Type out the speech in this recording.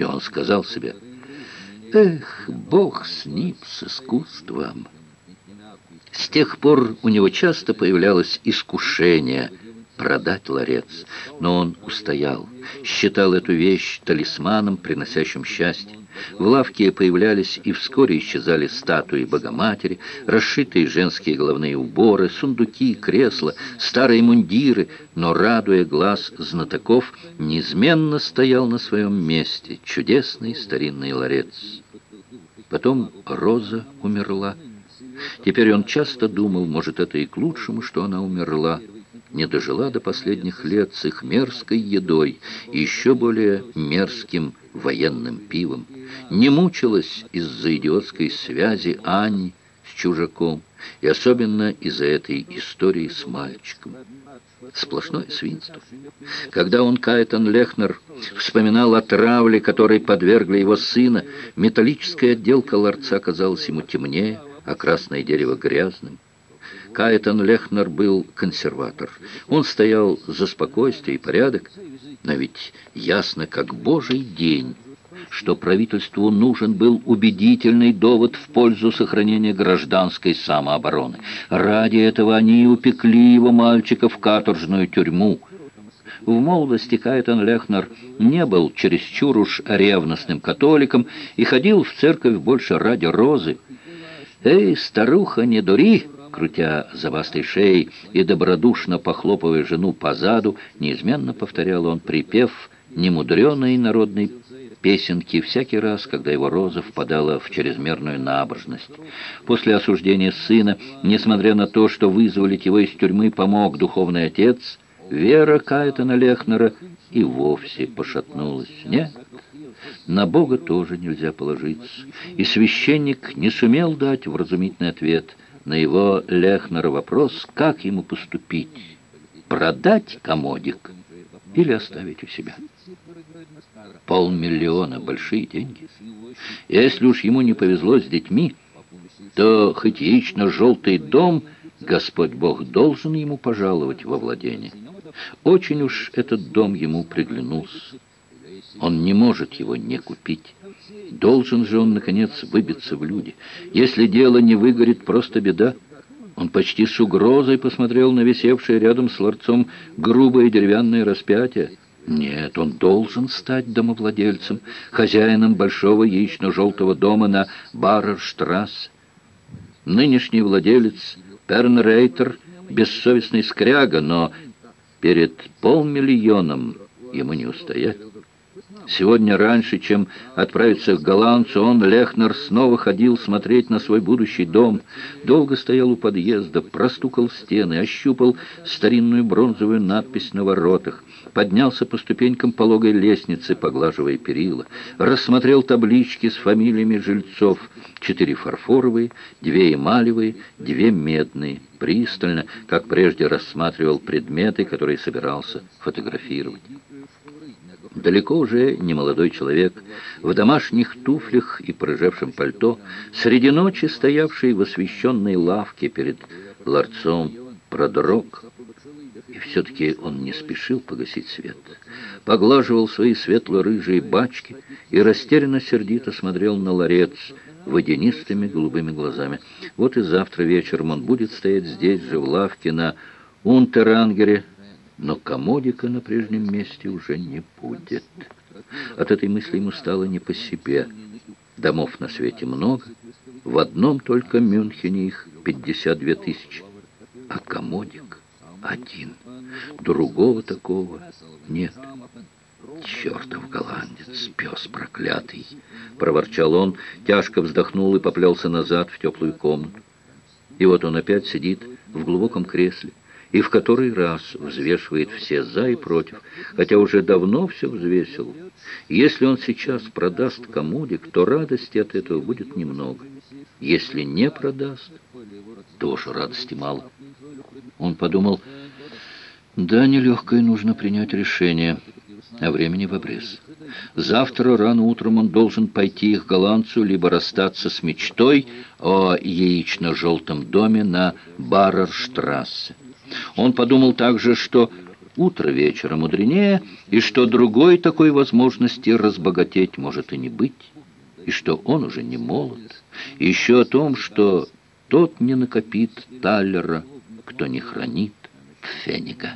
И он сказал себе, «Эх, Бог с ним, с искусством!» С тех пор у него часто появлялось искушение продать ларец, но он устоял, считал эту вещь талисманом, приносящим счастье. В лавке появлялись и вскоре исчезали статуи Богоматери, расшитые женские головные уборы, сундуки, кресла, старые мундиры, но, радуя глаз знатоков, неизменно стоял на своем месте чудесный старинный ларец. Потом Роза умерла. Теперь он часто думал, может, это и к лучшему, что она умерла, не дожила до последних лет с их мерзкой едой и еще более мерзким военным пивом, не мучилась из-за идиотской связи Ани с чужаком и особенно из-за этой истории с мальчиком. Сплошное свинство. Когда он, Кайтон Лехнер, вспоминал о травле, которой подвергли его сына, металлическая отделка ларца казалась ему темнее, а красное дерево грязным. Кайтон Лехнер был консерватор. Он стоял за спокойствие и порядок, но ведь ясно, как божий день, что правительству нужен был убедительный довод в пользу сохранения гражданской самообороны. Ради этого они и упекли его мальчика в каторжную тюрьму. В молодости Кайтон Лехнер не был чересчур уж ревностным католиком и ходил в церковь больше ради розы. «Эй, старуха, не дури!» Крутя забастой шеей и добродушно похлопывая жену по заду, неизменно повторял он припев немудреной народной песенки всякий раз, когда его роза впадала в чрезмерную набожность. После осуждения сына, несмотря на то, что вызволить его из тюрьмы помог духовный отец, вера Кайтона Лехнера и вовсе пошатнулась. Нет, на Бога тоже нельзя положиться. И священник не сумел дать вразумительный ответ – на его Лехнера вопрос, как ему поступить, продать комодик или оставить у себя. Полмиллиона – большие деньги. Если уж ему не повезло с детьми, то хоть яично-желтый дом Господь Бог должен ему пожаловать во владение. Очень уж этот дом ему приглянулся. Он не может его не купить. Должен же он, наконец, выбиться в люди. Если дело не выгорит, просто беда. Он почти с угрозой посмотрел на висевшее рядом с ларцом грубое деревянное распятие. Нет, он должен стать домовладельцем, хозяином большого яично-желтого дома на Баррерштрассе. Нынешний владелец Пернрейтер бессовестный скряга, но перед полмиллионом ему не устоять. Сегодня раньше, чем отправиться к голландцу, он, Лехнер, снова ходил смотреть на свой будущий дом. Долго стоял у подъезда, простукал стены, ощупал старинную бронзовую надпись на воротах, поднялся по ступенькам пологой лестницы, поглаживая перила, рассмотрел таблички с фамилиями жильцов, четыре фарфоровые, две эмалевые, две медные, пристально, как прежде рассматривал предметы, которые собирался фотографировать. Далеко уже не молодой человек, в домашних туфлях и прыжевшем пальто, среди ночи стоявший в освещенной лавке перед ларцом, продрог. И все-таки он не спешил погасить свет. Поглаживал свои светло-рыжие бачки и растерянно-сердито смотрел на ларец водянистыми голубыми глазами. Вот и завтра вечером он будет стоять здесь же, в лавке на Унтерангере, но комодика на прежнем месте уже не будет. От этой мысли ему стало не по себе. Домов на свете много, в одном только Мюнхене их 52 тысячи, а комодик один. Другого такого нет. «Чертов голландец, пес проклятый!» — проворчал он, тяжко вздохнул и поплелся назад в теплую комнату. И вот он опять сидит в глубоком кресле, и в который раз взвешивает все «за» и «против», хотя уже давно все взвесил. Если он сейчас продаст комодик, то радости от этого будет немного. Если не продаст, тоже радости мало. Он подумал, да, нелегкое нужно принять решение, а времени в обрез. Завтра рано утром он должен пойти к голландцу, либо расстаться с мечтой о яично-желтом доме на Баррерштрассе. Он подумал также, что утро вечера мудренее, и что другой такой возможности разбогатеть может и не быть, и что он уже не молод, и еще о том, что тот не накопит талера, кто не хранит пфенига.